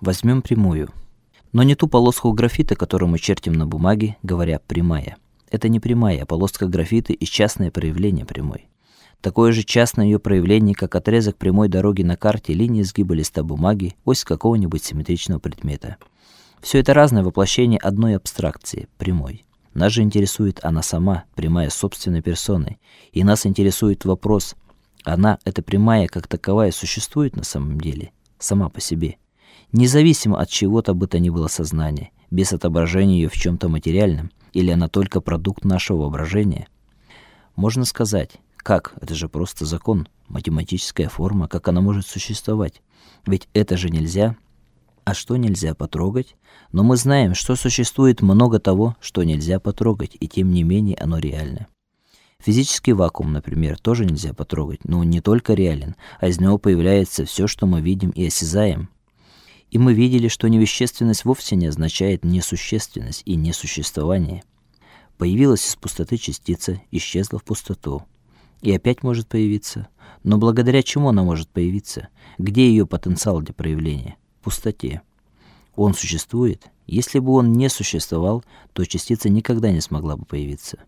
Возьмем прямую. Но не ту полоску графита, которую мы чертим на бумаге, говоря прямая. Это не прямая, а полоска графита и частное проявление прямой. Такое же частное ее проявление, как отрезок прямой дороги на карте, линии сгиба листа бумаги, ось какого-нибудь симметричного предмета. Все это разное воплощение одной абстракции прямой. Нас же интересует она сама, прямая собственной персоной, и нас интересует вопрос: она эта прямая как таковая существует на самом деле, сама по себе, независимо от чего-то бы то ни было сознания, без отображения ее в чем то материальном, или она только продукт нашего воображения? Можно сказать, как? Это же просто закон, математическая форма, как она может существовать? Ведь это же нельзя. А что нельзя потрогать? Но мы знаем, что существует много того, что нельзя потрогать, и тем не менее оно реально. Физический вакуум, например, тоже нельзя потрогать, но он не только реален, а из него появляется все, что мы видим и осязаем. И мы видели, что невещественность вовсе не означает несущественность и несуществование. Появилась из пустоты частица, исчезла в пустоту и опять может появиться. Но благодаря чему она может появиться? Где ее потенциал для проявления? В пустоте. Он существует. Если бы он не существовал, то частица никогда не смогла бы появиться.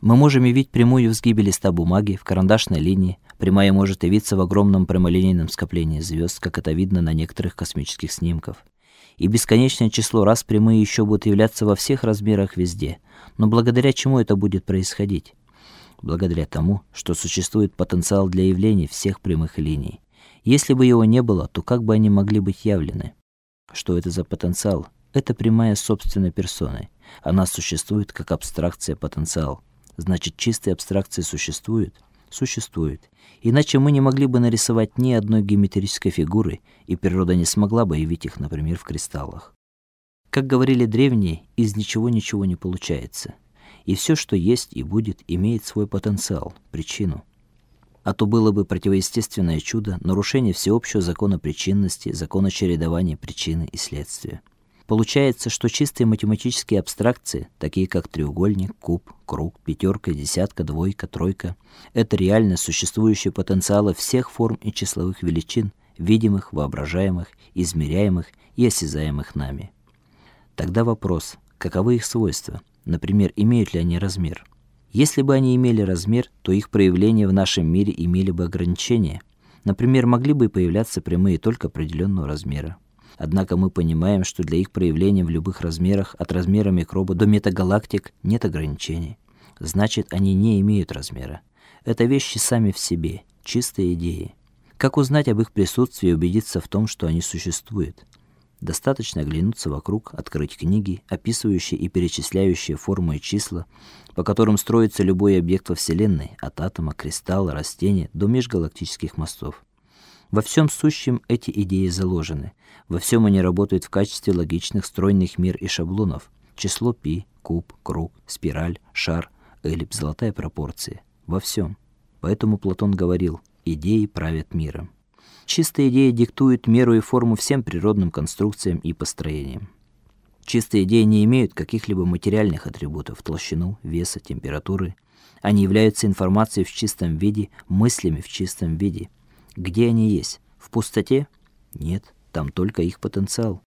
Мы можем явить прямую в сгибе листа бумаги в карандашной линии. Прямая может явиться в огромном прямолинейном скоплении звезд, как это видно на некоторых космических снимках. И бесконечное число раз прямые еще будут являться во всех размерах везде. Но благодаря чему это будет происходить? благодаря тому, что существует потенциал для явления всех прямых линий. Если бы его не было, то как бы они могли быть явлены? Что это за потенциал? Это прямая собственной персоны. Она существует как абстракция потенциал. Значит, чистые абстракции существуют? Существуют. Иначе мы не могли бы нарисовать ни одной геометрической фигуры, и природа не смогла бы явить их, например, в кристаллах. Как говорили древние, из ничего ничего не получается. И все, что есть и будет, имеет свой потенциал, причину. А то было бы противоестественное чудо, нарушение всеобщего закона причинности, закона чередования причины и следствия. Получается, что чистые математические абстракции, такие как треугольник, куб, круг, пятерка, десятка, двойка, тройка это реально существующие потенциалы всех форм и числовых величин, видимых, воображаемых, измеряемых и осязаемых нами. Тогда вопрос: каковы их свойства? Например, имеют ли они размер? Если бы они имели размер, то их проявления в нашем мире имели бы ограничения. Например, могли бы появляться прямые только определенного размера. Однако мы понимаем, что для их проявления в любых размерах, от размера микроба до метагалактик, нет ограничений. Значит, они не имеют размера. Это вещи сами в себе, чистые идеи. Как узнать об их присутствии и убедиться в том, что они существуют? Достаточно оглянуться вокруг, открыть книги, описывающие и перечисляющие формы и числа, по которым строится любой объект во Вселенной, от атома, кристалла, растения до межгалактических мостов. Во всем сущем эти идеи заложены. Во всем они работают в качестве логичных стройных мер и шаблонов. Число пи, куб, круг, спираль, шар, эллипс, золотая пропорция. Во всем. Поэтому Платон говорил: идеи правят миром. Чистая идея диктует меру и форму всем природным конструкциям и построениям. Чистые идеи не имеют каких-либо материальных атрибутов: толщину, веса, температуры. Они являются информацией в чистом виде, мыслями в чистом виде. Где они есть? В пустоте? Нет, там только их потенциал.